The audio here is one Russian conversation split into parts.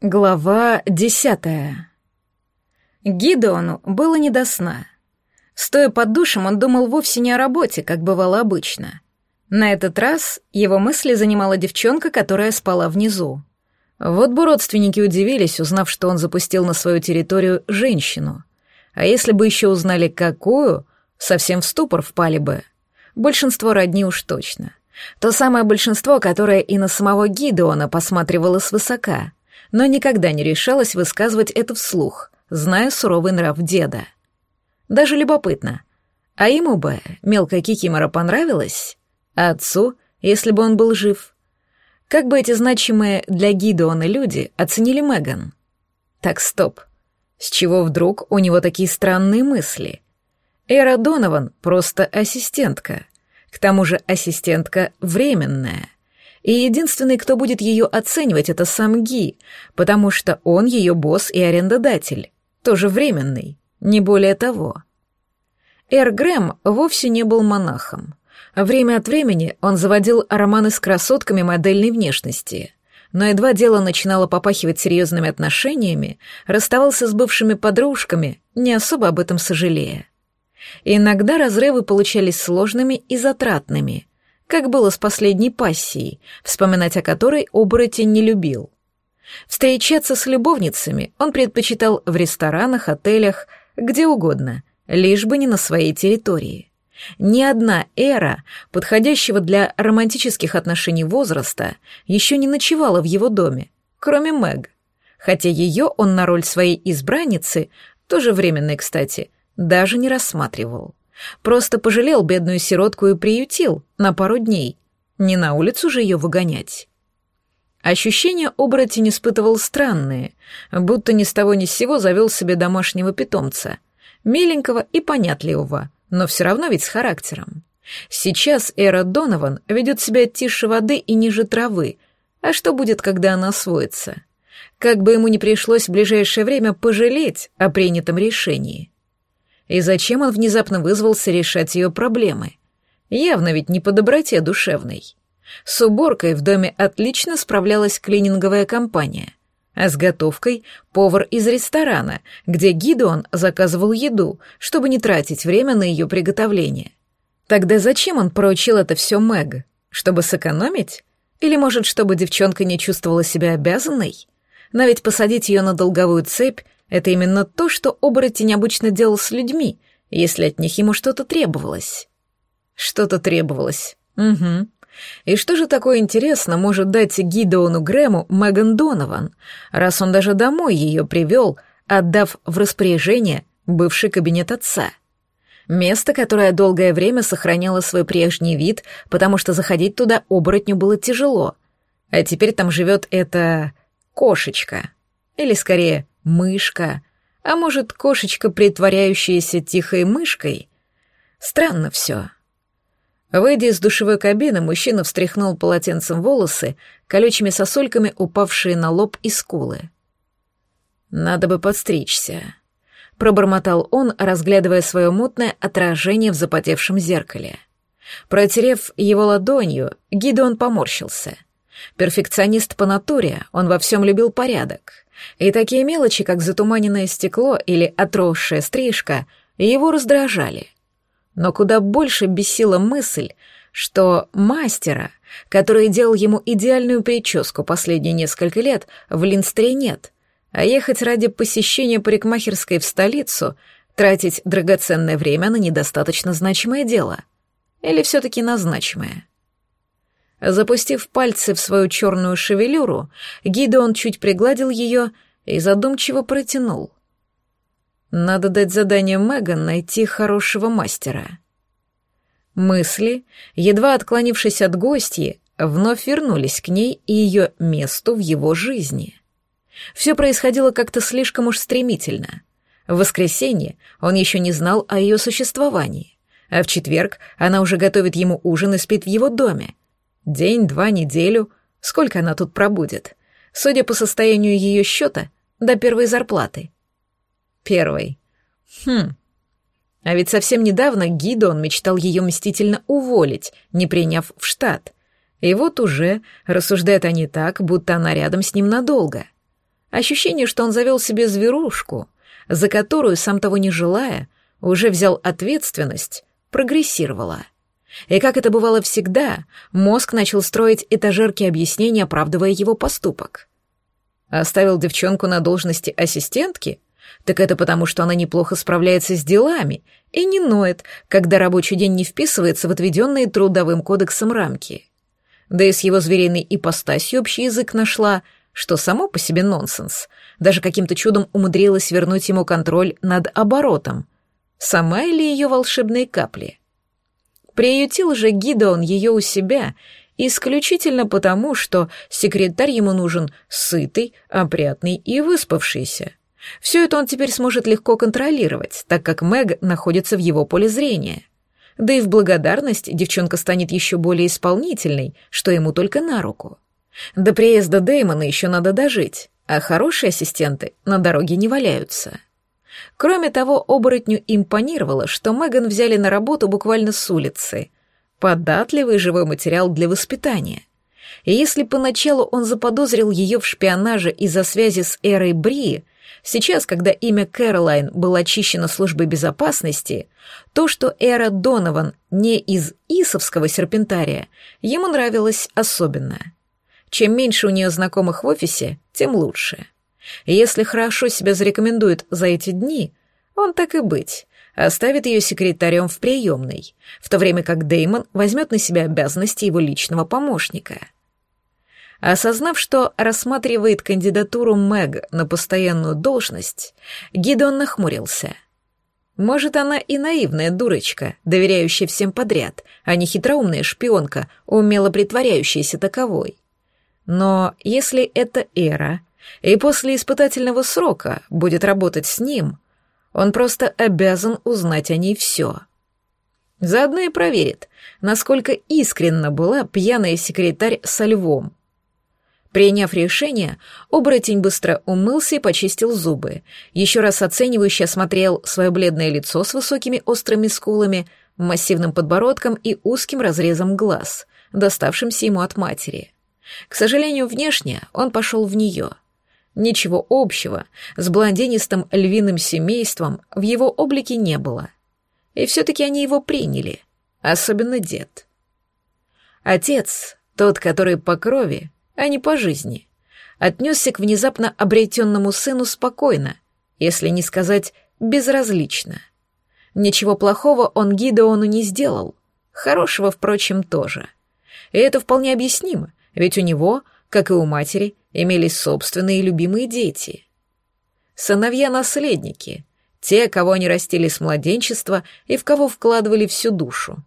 Глава десятая. Гидеону было не до сна. Стоя под душем, он думал вовсе не о работе, как бывало обычно. На этот раз его мысли занимала девчонка, которая спала внизу. Вот бы родственники удивились, узнав, что он запустил на свою территорию женщину. А если бы еще узнали, какую, совсем в ступор впали бы. Большинство родни уж точно. То самое большинство, которое и на самого Гидеона посматривало свысока — но никогда не решалась высказывать это вслух, зная суровый нрав деда. Даже любопытно. А ему бы мелкая кикимора понравилась? А отцу, если бы он был жив? Как бы эти значимые для Гидеона люди оценили Меган? Так, стоп. С чего вдруг у него такие странные мысли? Эра Донован просто ассистентка. К тому же ассистентка временная — и единственный, кто будет ее оценивать, это сам Ги, потому что он ее босс и арендодатель, тоже временный, не более того. Эр Грэм вовсе не был монахом. Время от времени он заводил романы с красотками модельной внешности, но едва дело начинало попахивать серьезными отношениями, расставался с бывшими подружками, не особо об этом сожалея. Иногда разрывы получались сложными и затратными, как было с последней пассией, вспоминать о которой оборотень не любил. Встречаться с любовницами он предпочитал в ресторанах, отелях, где угодно, лишь бы не на своей территории. Ни одна эра, подходящего для романтических отношений возраста, еще не ночевала в его доме, кроме Мэг, хотя ее он на роль своей избранницы, тоже временной, кстати, даже не рассматривал. Просто пожалел бедную сиротку и приютил на пару дней. Не на улицу же ее выгонять. Ощущения оборотень испытывал странные, будто ни с того ни с сего завел себе домашнего питомца. Миленького и понятливого, но все равно ведь с характером. Сейчас Эра Донован ведет себя тише воды и ниже травы. А что будет, когда она освоится? Как бы ему ни пришлось в ближайшее время пожалеть о принятом решении. И зачем он внезапно вызвался решать ее проблемы? Явно ведь не по доброте душевной. С уборкой в доме отлично справлялась клининговая компания, а с готовкой — повар из ресторана, где Гидеон заказывал еду, чтобы не тратить время на ее приготовление. Тогда зачем он поручил это все Мэг? Чтобы сэкономить? Или, может, чтобы девчонка не чувствовала себя обязанной? Но ведь посадить ее на долговую цепь это именно то, что оборотень обычно делал с людьми, если от них ему что-то требовалось. Что-то требовалось. Угу. И что же такое интересно может дать Гидеону Грэму Меган Донован, раз он даже домой ее привел, отдав в распоряжение бывший кабинет отца? Место, которое долгое время сохраняло свой прежний вид, потому что заходить туда оборотню было тяжело. А теперь там живет эта кошечка. Или скорее мышка, а может, кошечка, притворяющаяся тихой мышкой? Странно все. Выйдя из душевой кабины, мужчина встряхнул полотенцем волосы, колючими сосульками упавшие на лоб и скулы. «Надо бы подстричься», — пробормотал он, разглядывая свое мутное отражение в запотевшем зеркале. Протерев его ладонью, Гидеон поморщился. Перфекционист по натуре, он во всем любил порядок. И такие мелочи, как затуманенное стекло или отросшая стрижка, его раздражали. Но куда больше бесила мысль, что мастера, который делал ему идеальную прическу последние несколько лет, в Линстре нет, а ехать ради посещения парикмахерской в столицу, тратить драгоценное время на недостаточно значимое дело. Или все-таки на значимое. Запустив пальцы в свою черную шевелюру, Гидеон чуть пригладил ее и задумчиво протянул. «Надо дать задание Меган найти хорошего мастера». Мысли, едва отклонившись от гостьи, вновь вернулись к ней и ее месту в его жизни. Все происходило как-то слишком уж стремительно. В воскресенье он еще не знал о ее существовании, а в четверг она уже готовит ему ужин и спит в его доме, День, два, неделю. Сколько она тут пробудет? Судя по состоянию ее счета, до первой зарплаты. Первой. Хм. А ведь совсем недавно Гидон мечтал ее мстительно уволить, не приняв в штат. И вот уже рассуждают они так, будто она рядом с ним надолго. Ощущение, что он завел себе зверушку, за которую, сам того не желая, уже взял ответственность, прогрессировало. И как это бывало всегда, мозг начал строить этажерки объяснений, оправдывая его поступок. Оставил девчонку на должности ассистентки? Так это потому, что она неплохо справляется с делами и не ноет, когда рабочий день не вписывается в отведенные трудовым кодексом рамки. Да и с его звериной ипостасью общий язык нашла, что само по себе нонсенс. Даже каким-то чудом умудрилась вернуть ему контроль над оборотом. Сама или ее волшебные капли? Приютил же Гидеон ее у себя исключительно потому, что секретарь ему нужен сытый, опрятный и выспавшийся. Все это он теперь сможет легко контролировать, так как Мэг находится в его поле зрения. Да и в благодарность девчонка станет еще более исполнительной, что ему только на руку. До приезда Дэймона еще надо дожить, а хорошие ассистенты на дороге не валяются. Кроме того, оборотню импонировало, что Меган взяли на работу буквально с улицы. Податливый живой материал для воспитания. И если поначалу он заподозрил ее в шпионаже из-за связи с Эрой Бри, Сейчас, когда имя Кэролайн было очищено службой безопасности, то, что Эра Донован не из Исовского серпентария, ему нравилось особенно. Чем меньше у нее знакомых в офисе, тем лучше. Если хорошо себя зарекомендует за эти дни, он так и быть, оставит ее секретарем в приемной, в то время как Деймон возьмет на себя обязанности его личного помощника — Осознав, что рассматривает кандидатуру Мэг на постоянную должность, Гидон нахмурился. Может, она и наивная дурочка, доверяющая всем подряд, а не хитроумная шпионка, умело притворяющаяся таковой. Но если это Эра, и после испытательного срока будет работать с ним, он просто обязан узнать о ней все. Заодно и проверит, насколько искренна была пьяная секретарь со львом, Приняв решение, оборотень быстро умылся и почистил зубы. Еще раз оценивающе осмотрел свое бледное лицо с высокими острыми скулами, массивным подбородком и узким разрезом глаз, доставшимся ему от матери. К сожалению, внешне он пошел в нее. Ничего общего с блондинистым львиным семейством в его облике не было. И все-таки они его приняли, особенно дед. Отец, тот, который по крови, а не по жизни. Отнесся к внезапно обретенному сыну спокойно, если не сказать безразлично. Ничего плохого он Гидеону не сделал, хорошего, впрочем, тоже. И это вполне объяснимо, ведь у него, как и у матери, имелись собственные любимые дети. Сыновья-наследники, те, кого они растили с младенчества и в кого вкладывали всю душу.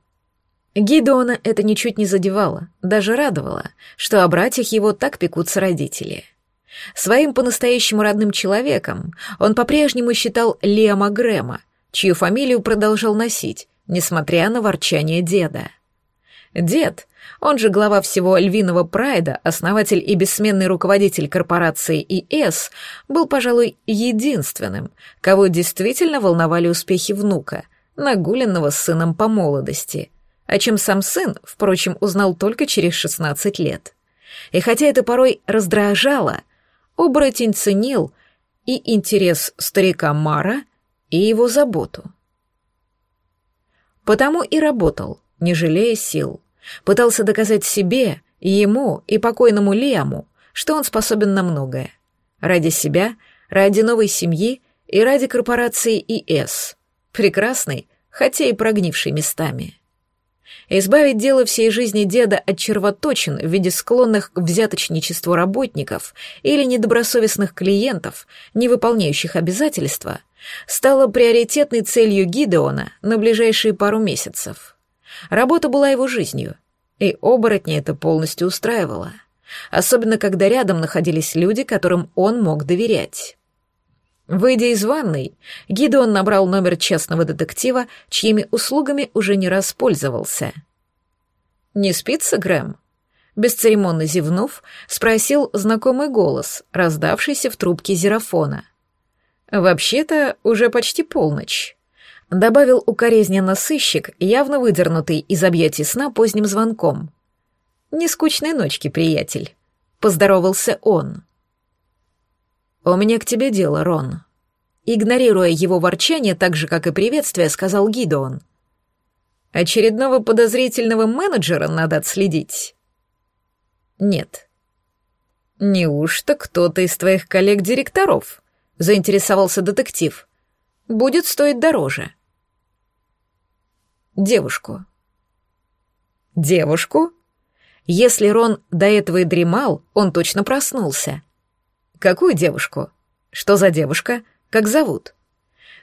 Гидеона это ничуть не задевало, даже радовало, что о братьях его так пекутся родители. Своим по-настоящему родным человеком он по-прежнему считал Лиама Грэма, чью фамилию продолжал носить, несмотря на ворчание деда. Дед, он же глава всего львиного прайда, основатель и бессменный руководитель корпорации ИС, был, пожалуй, единственным, кого действительно волновали успехи внука, нагуленного с сыном по молодости — о чем сам сын, впрочем, узнал только через 16 лет. И хотя это порой раздражало, оборотень ценил и интерес старика Мара, и его заботу. Потому и работал, не жалея сил. Пытался доказать себе, ему и покойному Лиаму, что он способен на многое. Ради себя, ради новой семьи и ради корпорации ИС. Прекрасной, хотя и прогнившей местами. Избавить дело всей жизни деда от червоточин в виде склонных к взяточничеству работников или недобросовестных клиентов, не выполняющих обязательства, стало приоритетной целью Гидеона на ближайшие пару месяцев. Работа была его жизнью, и оборотня это полностью устраивало, особенно когда рядом находились люди, которым он мог доверять. Выйдя из ванной, Гидеон набрал номер частного детектива, чьими услугами уже не раз пользовался. «Не спится, Грэм?» Бесцеремонно зевнув, спросил знакомый голос, раздавшийся в трубке зерафона. «Вообще-то уже почти полночь», — добавил укоризненно сыщик, явно выдернутый из объятий сна поздним звонком. «Не скучной ночки, приятель», — поздоровался он. «У меня к тебе дело, Рон». Игнорируя его ворчание, так же, как и приветствие, сказал Гидеон. «Очередного подозрительного менеджера надо отследить». «Нет». «Неужто кто-то из твоих коллег-директоров?» — заинтересовался детектив. «Будет стоить дороже». «Девушку». «Девушку?» Если Рон до этого и дремал, он точно проснулся. «Какую девушку? Что за девушка? Как зовут?»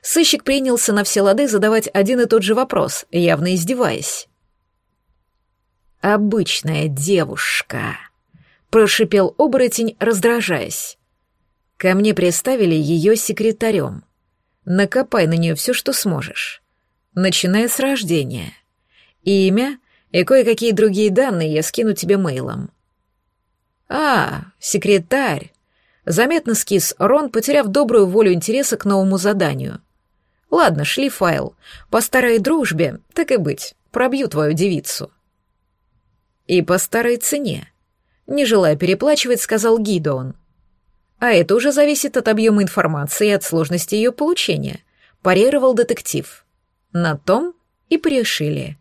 Сыщик принялся на все лады задавать один и тот же вопрос, явно издеваясь. «Обычная девушка», — прошипел оборотень, раздражаясь. «Ко мне приставили ее секретарем. Накопай на нее все, что сможешь. Начиная с рождения. Имя и кое-какие другие данные я скину тебе мейлом». «А, секретарь», Заметно скис Рон, потеряв добрую волю интереса к новому заданию. «Ладно, шли файл. По старой дружбе, так и быть, пробью твою девицу». «И по старой цене», — не желая переплачивать, сказал Гидеон. «А это уже зависит от объема информации и от сложности ее получения», — парировал детектив. На том и порешили.